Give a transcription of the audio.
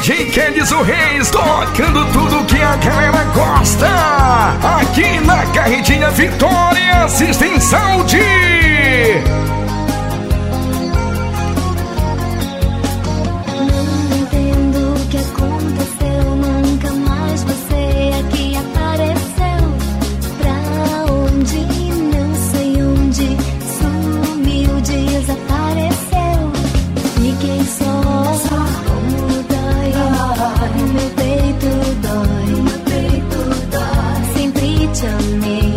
DJ Kendizo Reis tocando tudo que a galera gosta. Aqui na Carretinha Vitória, System to me.